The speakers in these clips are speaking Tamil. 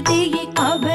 கவிதையை கவ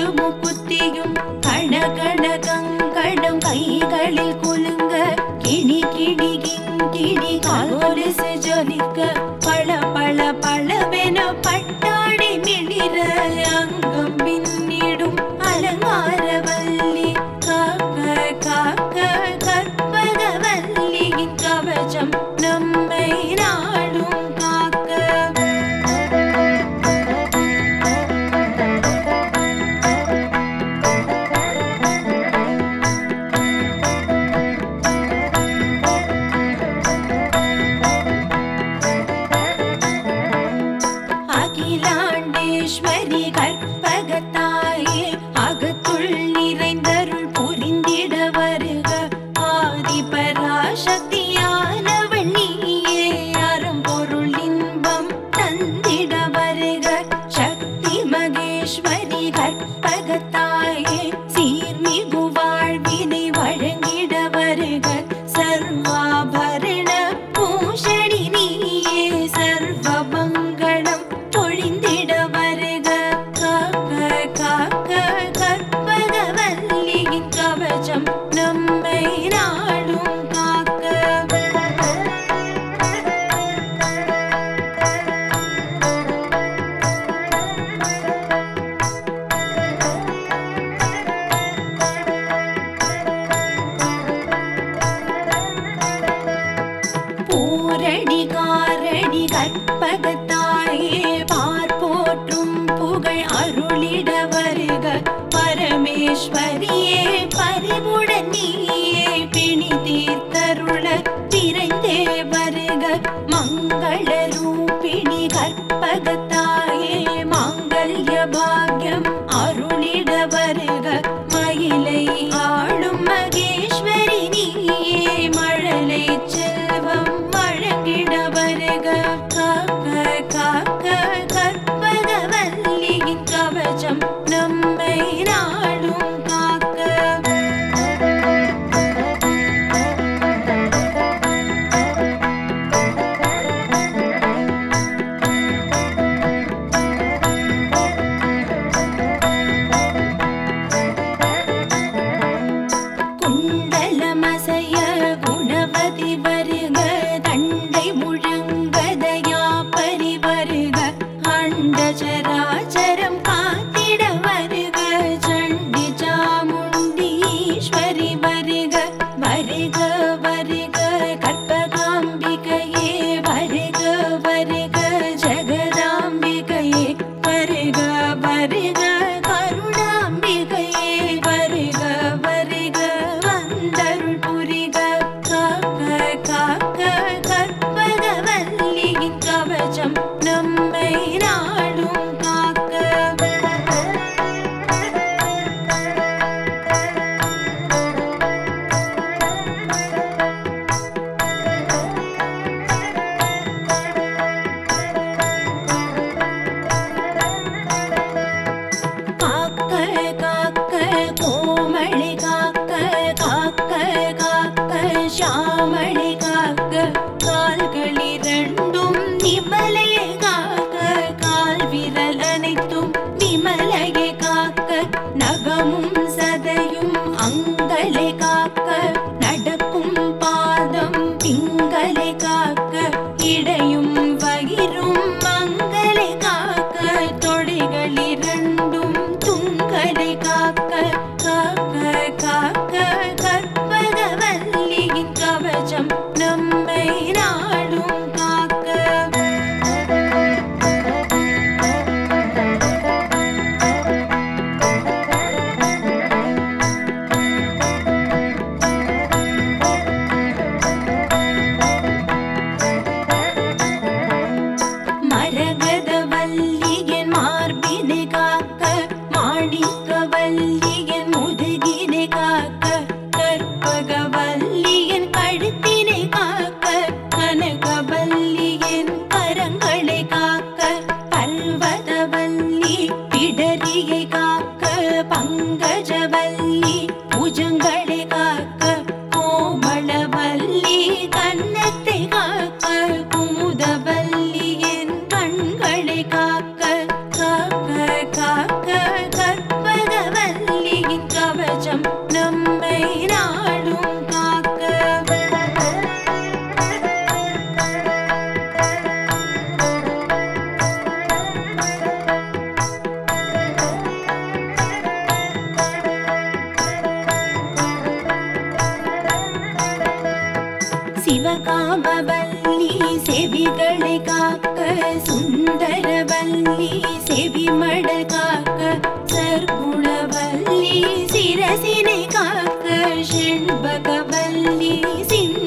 முக்குத்தியும் श्वरि कर्पगताय நீயே பறிவுடன் நீயே பிணி தீர்த்தருள திரைந்தே வருக. மங்கள ரூபிணி கற்பகத்தாயே மாங்கல்ய பாக்யம் அருளிட வருக. மயிலை ஆளும் மகேஸ்வரி நீயே செல்வம் வழங்கிட வருக. my காமவல்லி செவிகளை காக்க சுந்தரவல்லி செவிமடல் காக்க சர்க்குணவல்லி சிரசினை காக்க ஷண்பகவல்லி சிந்த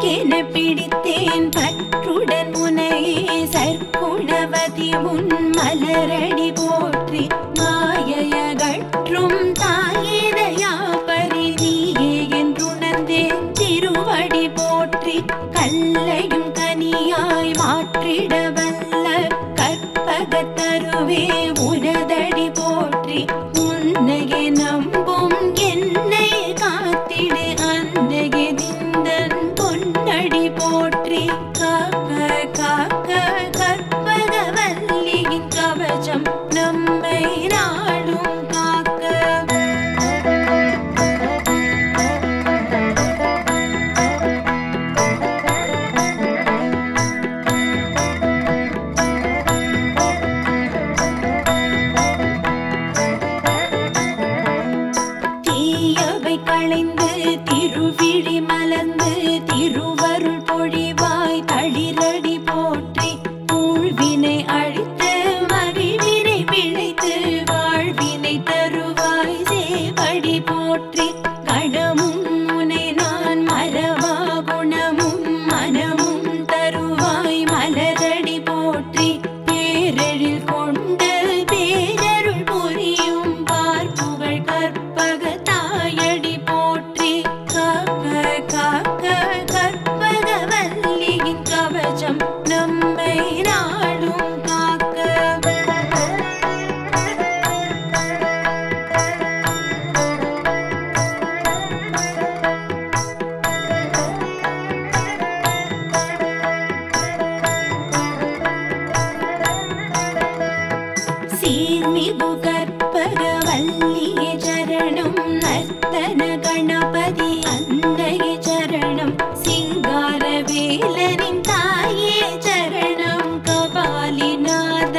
பக்கென பிடித்தேன். பற்றுடன் முனையே சற்குணவதி முன் மலரடி போற்றி. மாயையகற்றும் தாயிரையா பரிதியே என்றுணர்ந்தேன். திருவடி போற்றி. கல்லையும் கனியாய் மாற்றிடவ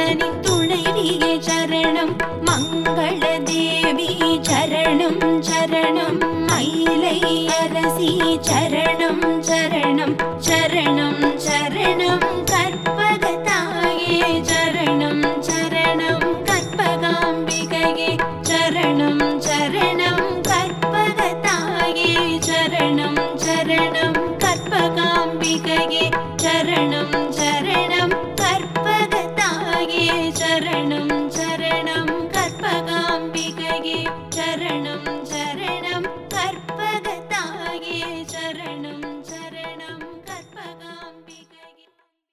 ഭഗവതി തുണരിയ ചരണം മംഗള ദേവി ചരണം ചരണം അരസി ചരണം ചരണം ചരണം ചരണം.